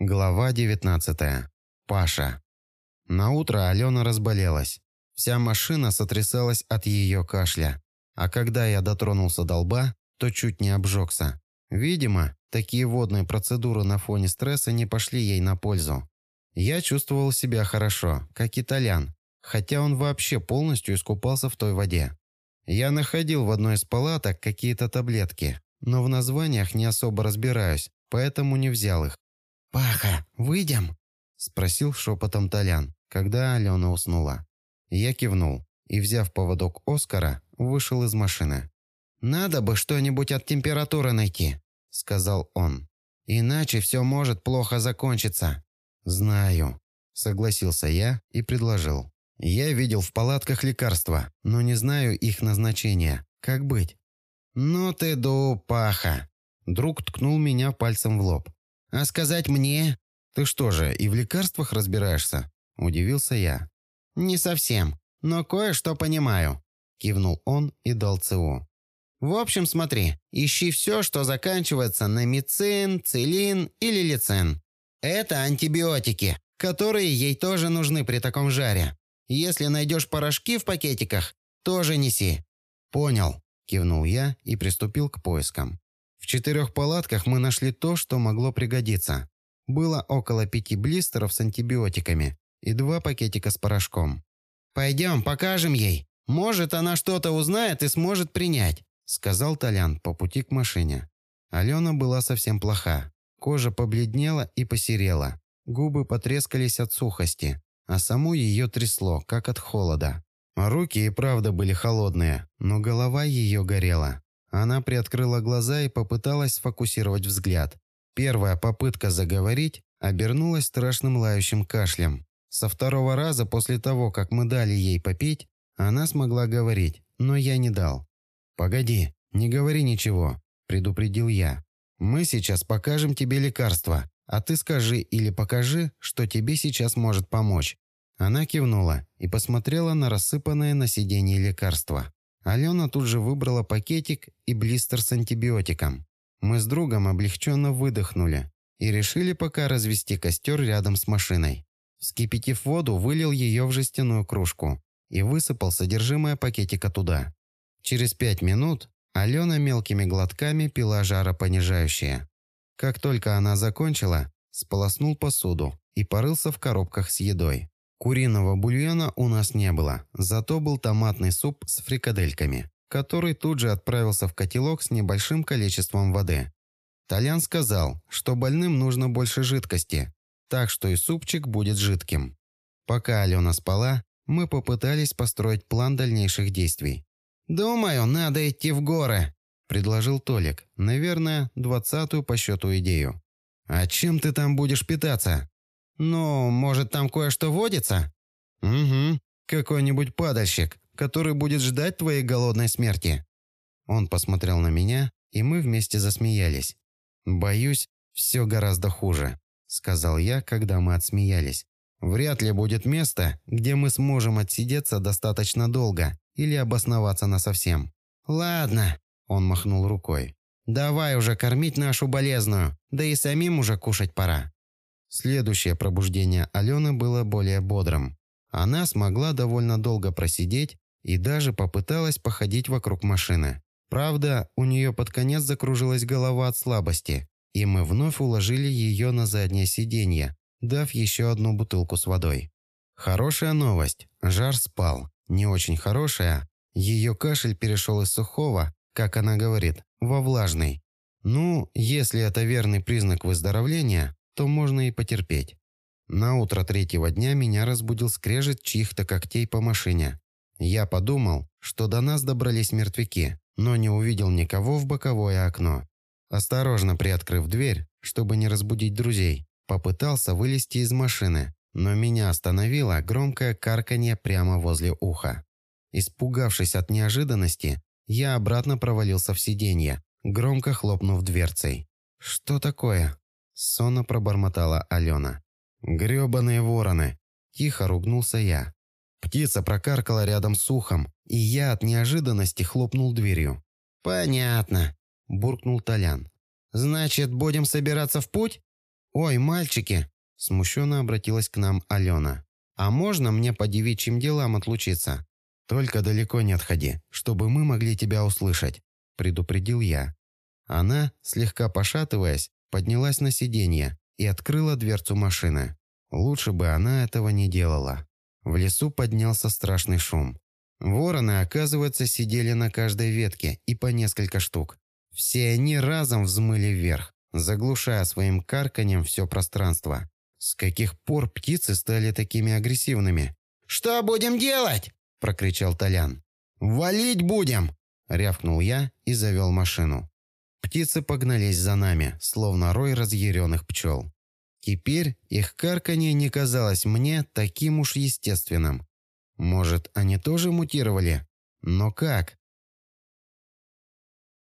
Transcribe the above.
Глава 19. Паша. На утро Алена разболелась. Вся машина сотрясалась от ее кашля. А когда я дотронулся до лба, то чуть не обжегся. Видимо, такие водные процедуры на фоне стресса не пошли ей на пользу. Я чувствовал себя хорошо, как итальян, хотя он вообще полностью искупался в той воде. Я находил в одной из палаток какие-то таблетки, но в названиях не особо разбираюсь, поэтому не взял их. «Паха, выйдем?» – спросил шепотом Толян, когда Алена уснула. Я кивнул и, взяв поводок Оскара, вышел из машины. «Надо бы что-нибудь от температуры найти», – сказал он. «Иначе все может плохо закончиться». «Знаю», – согласился я и предложил. «Я видел в палатках лекарства, но не знаю их назначения. Как быть?» «Ну ты ду, Паха!» Друг ткнул меня пальцем в лоб. «А сказать мне?» «Ты что же, и в лекарствах разбираешься?» – удивился я. «Не совсем, но кое-что понимаю», – кивнул он и дал ЦУ. «В общем, смотри, ищи все, что заканчивается на мицин, цилин или лицин. Это антибиотики, которые ей тоже нужны при таком жаре. Если найдешь порошки в пакетиках, тоже неси». «Понял», – кивнул я и приступил к поискам. В четырех палатках мы нашли то, что могло пригодиться. Было около пяти блистеров с антибиотиками и два пакетика с порошком. «Пойдем, покажем ей. Может, она что-то узнает и сможет принять», сказал Толян по пути к машине. Алена была совсем плоха. Кожа побледнела и посерела. Губы потрескались от сухости, а саму ее трясло, как от холода. Руки и правда были холодные, но голова ее горела. Она приоткрыла глаза и попыталась сфокусировать взгляд. Первая попытка заговорить обернулась страшным лающим кашлем. Со второго раза после того, как мы дали ей попить, она смогла говорить, но я не дал. «Погоди, не говори ничего», – предупредил я. «Мы сейчас покажем тебе лекарство, а ты скажи или покажи, что тебе сейчас может помочь». Она кивнула и посмотрела на рассыпанное на сиденье лекарство. Алена тут же выбрала пакетик и блистер с антибиотиком. Мы с другом облегченно выдохнули и решили пока развести костер рядом с машиной. Вскипятив воду, вылил ее в жестяную кружку и высыпал содержимое пакетика туда. Через пять минут Алена мелкими глотками пила жаропонижающее. Как только она закончила, сполоснул посуду и порылся в коробках с едой. Куриного бульона у нас не было, зато был томатный суп с фрикадельками, который тут же отправился в котелок с небольшим количеством воды. Толян сказал, что больным нужно больше жидкости, так что и супчик будет жидким. Пока Алена спала, мы попытались построить план дальнейших действий. «Думаю, надо идти в горы», – предложил Толик, наверное, двадцатую по счету идею. «А чем ты там будешь питаться?» «Ну, может, там кое-что водится?» «Угу. Какой-нибудь падальщик, который будет ждать твоей голодной смерти». Он посмотрел на меня, и мы вместе засмеялись. «Боюсь, все гораздо хуже», — сказал я, когда мы отсмеялись. «Вряд ли будет место, где мы сможем отсидеться достаточно долго или обосноваться насовсем». «Ладно», — он махнул рукой. «Давай уже кормить нашу болезную, да и самим уже кушать пора». Следующее пробуждение Алены было более бодрым. Она смогла довольно долго просидеть и даже попыталась походить вокруг машины. Правда, у нее под конец закружилась голова от слабости, и мы вновь уложили ее на заднее сиденье, дав еще одну бутылку с водой. Хорошая новость. Жар спал. Не очень хорошая. Ее кашель перешел из сухого, как она говорит, во влажный. Ну, если это верный признак выздоровления, то можно и потерпеть. На утро третьего дня меня разбудил скрежет чьих-то когтей по машине. Я подумал, что до нас добрались мертвяки, но не увидел никого в боковое окно. Осторожно приоткрыв дверь, чтобы не разбудить друзей, попытался вылезти из машины, но меня остановило громкое карканье прямо возле уха. Испугавшись от неожиданности, я обратно провалился в сиденье, громко хлопнув дверцей. «Что такое?» Сонно пробормотала Алена. «Гребаные вороны!» Тихо ругнулся я. Птица прокаркала рядом с ухом, и я от неожиданности хлопнул дверью. «Понятно», – буркнул Толян. «Значит, будем собираться в путь?» «Ой, мальчики!» – смущенно обратилась к нам Алена. «А можно мне по девичьим делам отлучиться?» «Только далеко не отходи, чтобы мы могли тебя услышать», – предупредил я. Она, слегка пошатываясь, поднялась на сиденье и открыла дверцу машины. Лучше бы она этого не делала. В лесу поднялся страшный шум. Вороны, оказывается, сидели на каждой ветке и по несколько штук. Все они разом взмыли вверх, заглушая своим карканьем все пространство. С каких пор птицы стали такими агрессивными? «Что будем делать?» – прокричал Толян. «Валить будем!» – рявкнул я и завел машину. Птицы погнались за нами, словно рой разъяренных пчел. Теперь их карканье не казалось мне таким уж естественным. Может, они тоже мутировали? Но как?